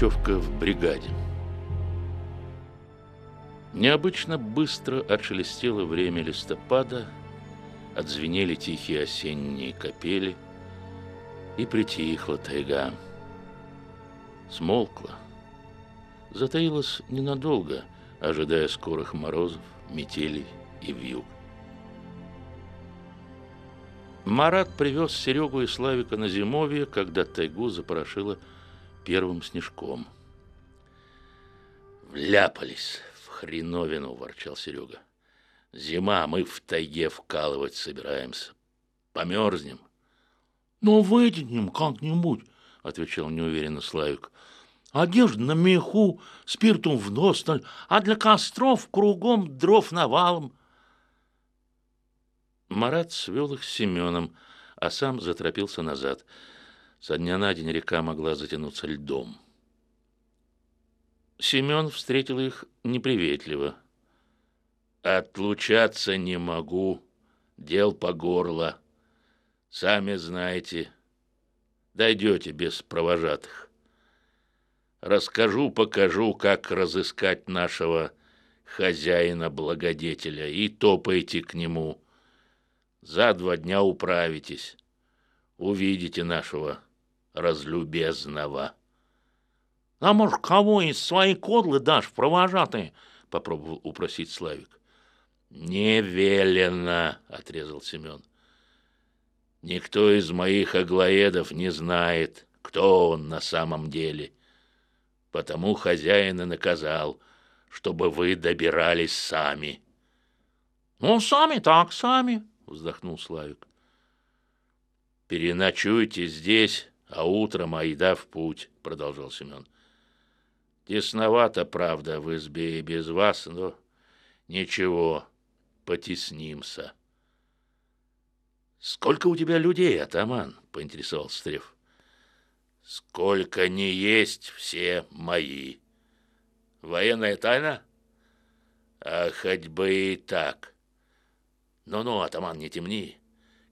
Ночевка в бригаде. Необычно быстро отшелестело время листопада, отзвенели тихие осенние капели, и притихла тайга. Смолкла, затаилась ненадолго, ожидая скорых морозов, метелей и вьюг. Марат привез Серегу и Славика на зимовье, когда тайгу запорошило первым снежком. «Вляпались в хреновину!» – ворчал Серега. «Зима, мы в тайге вкалывать собираемся. Померзнем». «Ну, вытянем как-нибудь», – отвечал неуверенно Славик. «Одежда на меху, спиртом в досталь, а для костров кругом дров навалом». Марат свел их с Семеном, а сам заторопился назад. Со дня на день река могла затянуться льдом. Семен встретил их неприветливо. «Отлучаться не могу, дел по горло. Сами знаете, дойдете без провожатых. Расскажу, покажу, как разыскать нашего хозяина-благодетеля, и топайте к нему». За два дня управитесь. Увидите нашего разлюбезного. — А может, кого из своей кодлы дашь провожатые? — попробовал упросить Славик. — Не велено, — отрезал Семен. — Никто из моих аглоедов не знает, кто он на самом деле. Потому хозяин и наказал, чтобы вы добирались сами. — Ну, сами так, сами, вздохнул Славик. «Переночуйте здесь, а утром айда в путь», — продолжал Семен. «Тесновато, правда, в избе и без вас, но ничего, потеснимся». «Сколько у тебя людей, атаман?» — поинтересовался Стрев. «Сколько не есть, все мои. Военная тайна? А хоть бы и так». Ну-ну, атаман, не темни.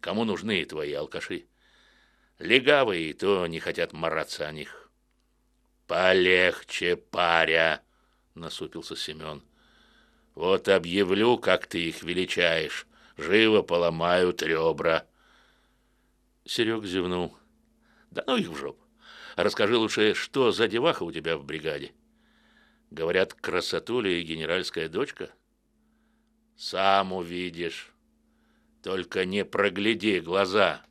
Кому нужны твои алкаши? Легавые то не хотят мараться о них. Полегче, паря, насупился Семен. Вот объявлю, как ты их величаешь. Живо поломают ребра. Серег зевнул. Да ну их в жопу. Расскажи лучше, что за деваха у тебя в бригаде? Говорят, красотуля и генеральская дочка? Сам увидишь. Только не прогляди глаза.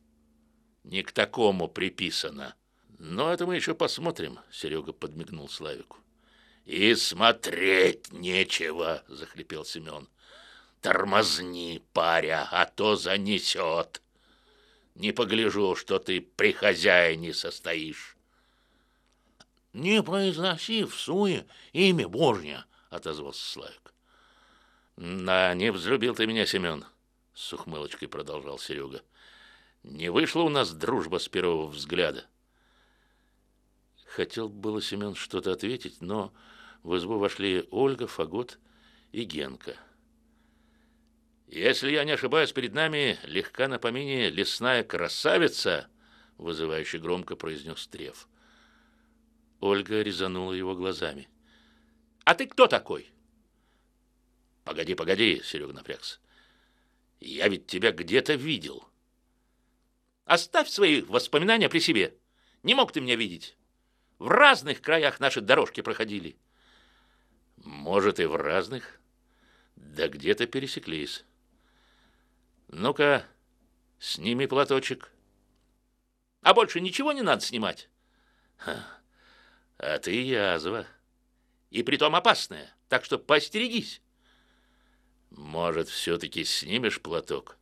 Не к такому приписано. Но это мы еще посмотрим, Серега подмигнул Славику. И смотреть нечего, захрипел Семен. Тормозни, паря, а то занесет. Не погляжу, что ты при хозяине состоишь. Не произноси в суе имя Божье, отозвался Славик. Да, не взлюбил ты меня, Семен с ухмылочкой продолжал Серега. Не вышла у нас дружба с первого взгляда. Хотел было Семен что-то ответить, но в избу вошли Ольга, Фагот и Генка. «Если я не ошибаюсь, перед нами легка на помине лесная красавица», вызывающе громко произнес Треф. Ольга резанула его глазами. «А ты кто такой?» «Погоди, погоди», — Серега напрягся. Я ведь тебя где-то видел. Оставь свои воспоминания при себе. Не мог ты меня видеть. В разных краях наши дорожки проходили. Может, и в разных. Да где-то пересеклись. Ну-ка, сними платочек. А больше ничего не надо снимать? А ты язва. И притом опасная, так что постерегись. Может, все-таки снимешь платок?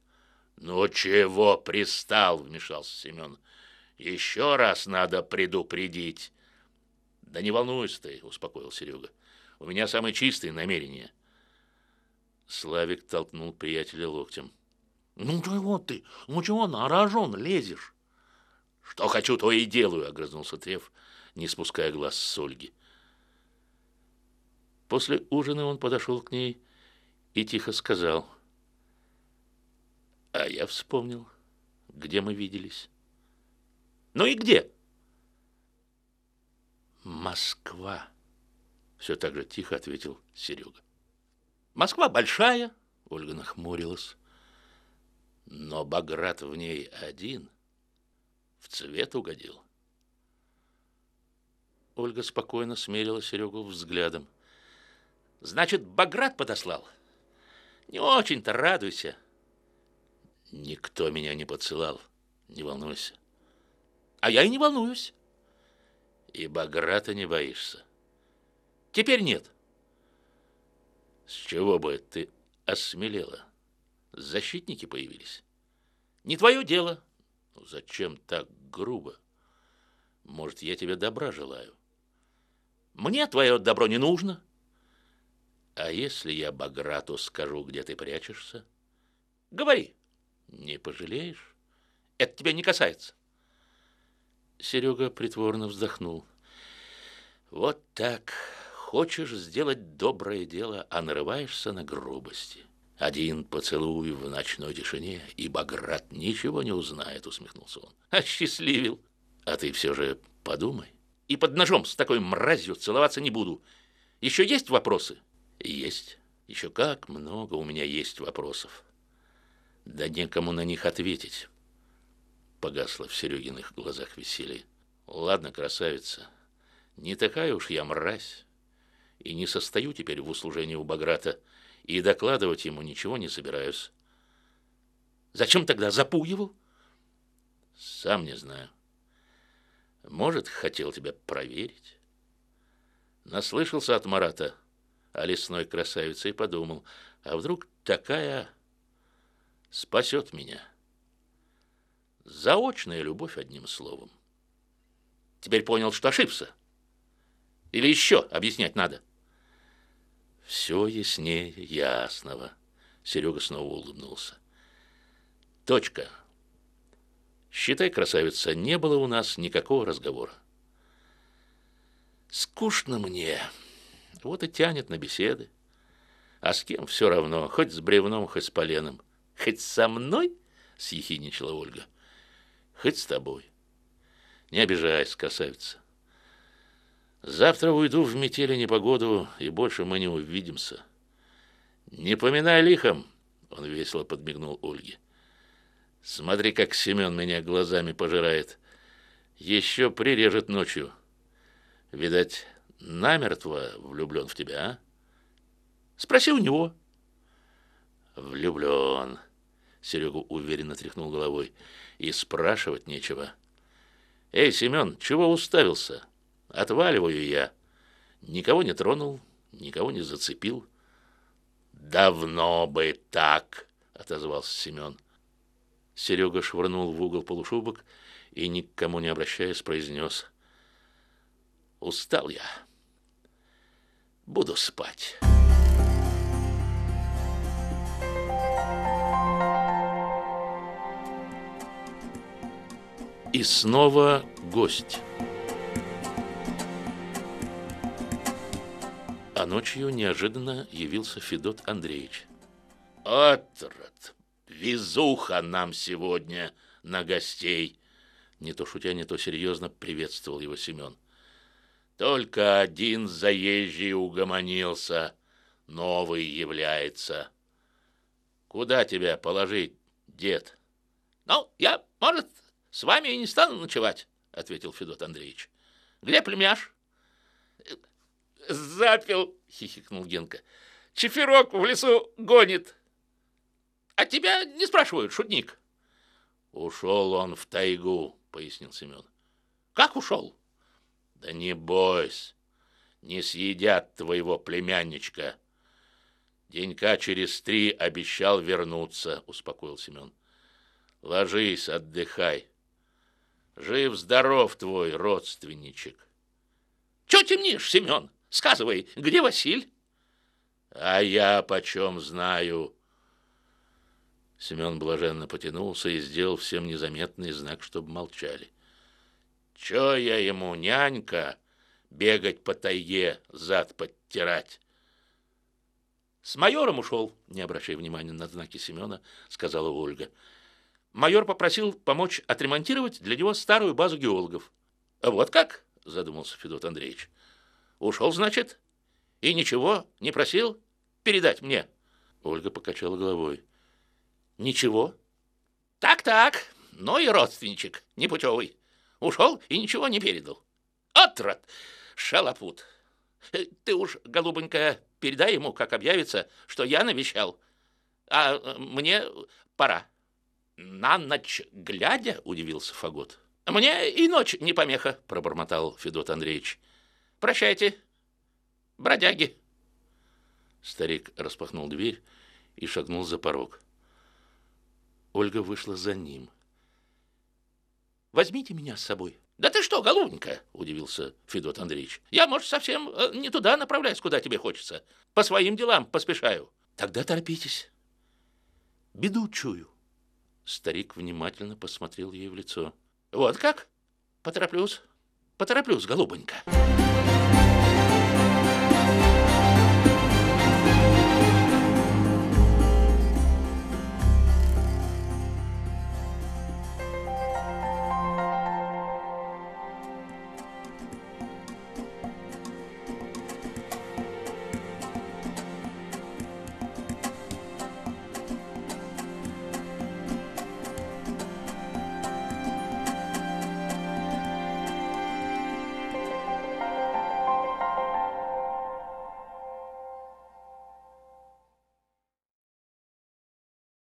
Ну чего пристал, вмешался Семен. Еще раз надо предупредить. Да не волнуйся ты, успокоил Серега. У меня самые чистые намерения. Славик толкнул приятеля локтем. Ну чего ты? Ну чего на рожон лезешь? Что хочу, то и делаю, огрызнулся Треф, не спуская глаз с Ольги. После ужина он подошел к ней и тихо сказал. А я вспомнил, где мы виделись. Ну и где? Москва, все так же тихо ответил Серега. Москва большая, Ольга нахмурилась. Но Баграт в ней один, в цвет угодил. Ольга спокойно смерила Серегу взглядом. Значит, Баграт подослал? Не очень-то радуйся. Никто меня не поцелал, не волнуйся. А я и не волнуюсь. И Баграта не боишься. Теперь нет. С чего бы ты осмелела? Защитники появились. Не твое дело. Ну, зачем так грубо? Может, я тебе добра желаю? Мне твое добро не нужно. А если я Баграту скажу, где ты прячешься? Говори. Не пожалеешь? Это тебя не касается. Серега притворно вздохнул. Вот так. Хочешь сделать доброе дело, а нарываешься на грубости. Один поцелуй в ночной тишине, и Баграт ничего не узнает, усмехнулся он. Осчастливил. А ты все же подумай. И под ножом с такой мразью целоваться не буду. Еще есть вопросы? Есть. Еще как много у меня есть вопросов. Да некому на них ответить. Погасло в Серегиных глазах веселье. Ладно, красавица, не такая уж я мразь. И не состою теперь в услужении у Баграта, и докладывать ему ничего не собираюсь. Зачем тогда запугивал? Сам не знаю. Может, хотел тебя проверить? Наслышался от Марата о лесной красавице и подумал, а вдруг такая спасет меня? Заочная любовь, одним словом. Теперь понял, что ошибся. Или еще объяснять надо? Все яснее ясного. Серега снова улыбнулся. Точка. Считай, красавица, не было у нас никакого разговора. Скучно мне. Вот и тянет на беседы. А с кем все равно, хоть с бревном, хоть с поленом. Хоть со мной, съехидничала Ольга, хоть с тобой. Не обижайся, красавица. Завтра уйду в метели непогоду, и больше мы не увидимся. Не поминай лихом, он весело подмигнул Ольге. Смотри, как Семен меня глазами пожирает. Еще прирежет ночью. Видать, намертво влюблен в тебя, а? Спроси у него. Влюблен. Серега уверенно тряхнул головой. И спрашивать нечего. Эй, Семен, чего уставился? Отваливаю я. Никого не тронул, никого не зацепил. Давно бы так, отозвался Семен. Серега швырнул в угол полушубок и, никому не обращаясь, произнес. «Устал я. Буду спать». И снова гость. А ночью неожиданно явился Федот Андреевич. «Отрод! Везуха нам сегодня на гостей. Не то шутя, не то серьезно приветствовал его Семен. Только один заезжий угомонился, новый является. Куда тебя положить, дед? Ну, я, может, с вами и не стану ночевать, ответил Федот Андреевич. Где племяш? Запил, хихикнул Генка. Чефирок в лесу гонит. А тебя не спрашивают, шутник. Ушел он в тайгу, пояснил Семен. Как ушел? Да не бойся, не съедят твоего племянничка. Денька через три обещал вернуться, успокоил Семен. Ложись, отдыхай. Жив-здоров твой родственничек. Чего темнишь, Семен? Сказывай, где Василь? А я почем знаю, Семен блаженно потянулся и сделал всем незаметный знак, чтобы молчали. «Чё я ему, нянька, бегать по тайге, зад подтирать?» «С майором ушел», — не обращая внимания на знаки Семена, сказала Ольга. «Майор попросил помочь отремонтировать для него старую базу геологов». «Вот как?» задумался Федот Андреевич. Ушел, значит? И ничего не просил передать мне? Ольга покачала головой. Ничего? Так-так, но и родственничек непутевый. Ушел и ничего не передал. Отрод, шалопут. Э, ты уж, голубонька, передай ему, как объявится, что я навещал. А э, мне пора. На ночь глядя, удивился Фагот. Мне и ночь не помеха, пробормотал Федот Андреевич. Прощайте, бродяги. Старик распахнул дверь и шагнул за порог. Ольга вышла за ним. «Возьмите меня с собой». «Да ты что, голубенька?» – удивился Федот Андреевич. «Я, может, совсем э, не туда направляюсь, куда тебе хочется. По своим делам поспешаю». «Тогда торопитесь. Беду чую». Старик внимательно посмотрел ей в лицо. «Вот как? Потороплюсь, потороплюсь, голубонька».